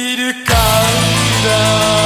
いるから